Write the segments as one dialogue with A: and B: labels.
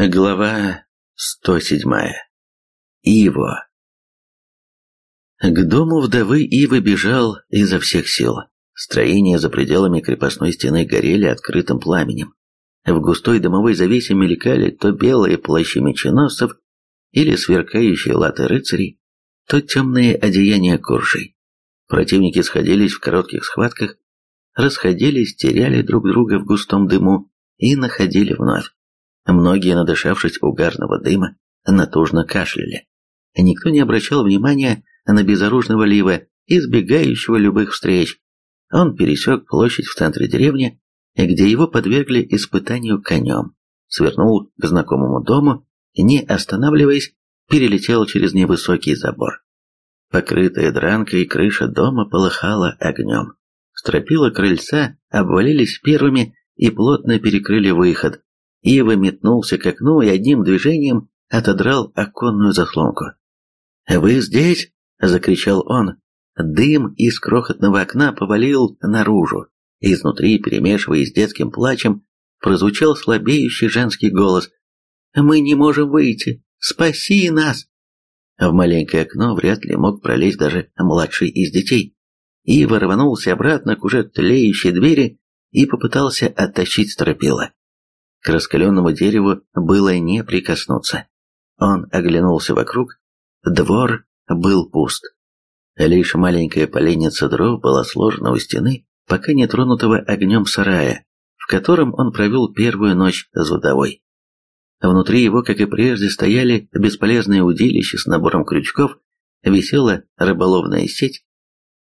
A: Глава 107. Иво. К дому вдовы Ивы бежал изо всех сил. Строения за пределами крепостной стены горели открытым пламенем. В густой дымовой завесе мелькали то белые плащи меченосцев или сверкающие латы рыцарей, то темные одеяния куршей. Противники сходились в коротких схватках, расходились, теряли друг друга в густом дыму и находили вновь. Многие, надышавшись угарного дыма, натужно кашляли. Никто не обращал внимания на безоружного Лива, избегающего любых встреч. Он пересек площадь в центре деревни, где его подвергли испытанию конем, свернул к знакомому дому, не останавливаясь, перелетел через невысокий забор. Покрытая дранкой крыша дома полыхала огнем. Стропила крыльца обвалились первыми и плотно перекрыли выход, Ива метнулся к окну и одним движением отодрал оконную заслонку. «Вы здесь?» – закричал он. Дым из крохотного окна повалил наружу. Изнутри, перемешиваясь с детским плачем, прозвучал слабеющий женский голос. «Мы не можем выйти! Спаси нас!» В маленькое окно вряд ли мог пролезть даже младший из детей. Ива рванулся обратно к уже тлеющей двери и попытался оттащить стропила. К раскаленному дереву было не прикоснуться. Он оглянулся вокруг. Двор был пуст. Лишь маленькая поленница дров была сложена у стены, пока не тронутого огнем сарая, в котором он провел первую ночь с вдовой. Внутри его, как и прежде, стояли бесполезные удилища с набором крючков, висела рыболовная сеть.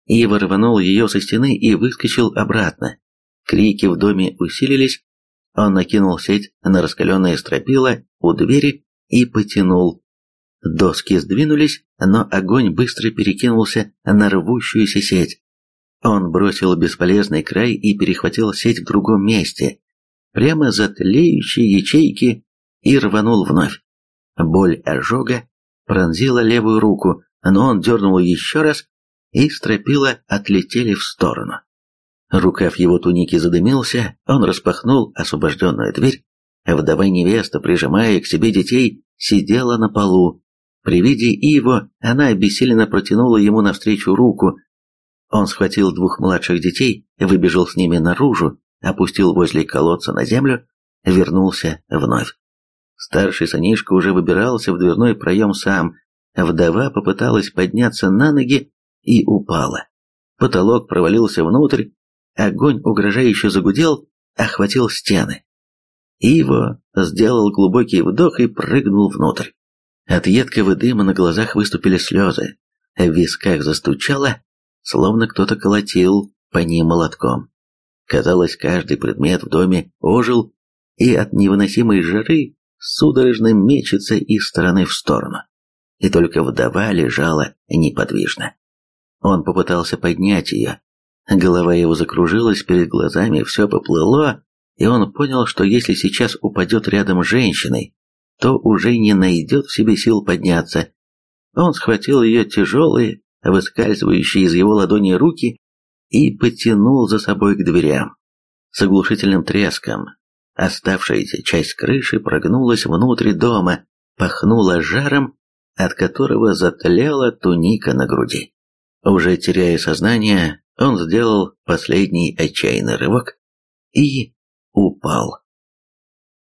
A: Ива рванул ее со стены и выскочил обратно. Крики в доме усилились, он накинул сеть на раскаленное стропила у двери и потянул. Доски сдвинулись, но огонь быстро перекинулся на рвущуюся сеть. Он бросил бесполезный край и перехватил сеть в другом месте, прямо за тлеющие ячейки, и рванул вновь. Боль ожога пронзила левую руку, но он дернул еще раз, и стропила отлетели в сторону. Рукав его туники задымился, он распахнул освобожденную дверь. Вдова-невеста, прижимая к себе детей, сидела на полу. При виде Иво она обессиленно протянула ему навстречу руку. Он схватил двух младших детей, выбежал с ними наружу, опустил возле колодца на землю, вернулся вновь. Старший сынишка уже выбирался в дверной проем сам. Вдова попыталась подняться на ноги и упала. Потолок провалился внутрь, Огонь угрожающе загудел, охватил стены. Иво сделал глубокий вдох и прыгнул внутрь. От едкого дыма на глазах выступили слезы, в висках застучало, словно кто-то колотил по ним молотком. Казалось, каждый предмет в доме ожил и от невыносимой жары судорожно мечется из стороны в сторону. И только вдова лежала неподвижно. Он попытался поднять ее, Голова его закружилась, перед глазами все поплыло, и он понял, что если сейчас упадет рядом с женщиной, то уже не найдет в себе сил подняться. Он схватил ее тяжелые, выскальзывающие из его ладони руки и потянул за собой к дверям. С оглушительным треском оставшаяся часть крыши прогнулась внутрь дома, пахнула жаром, от которого затлела туника на груди. Уже теряя сознание, он сделал последний отчаянный рывок и упал.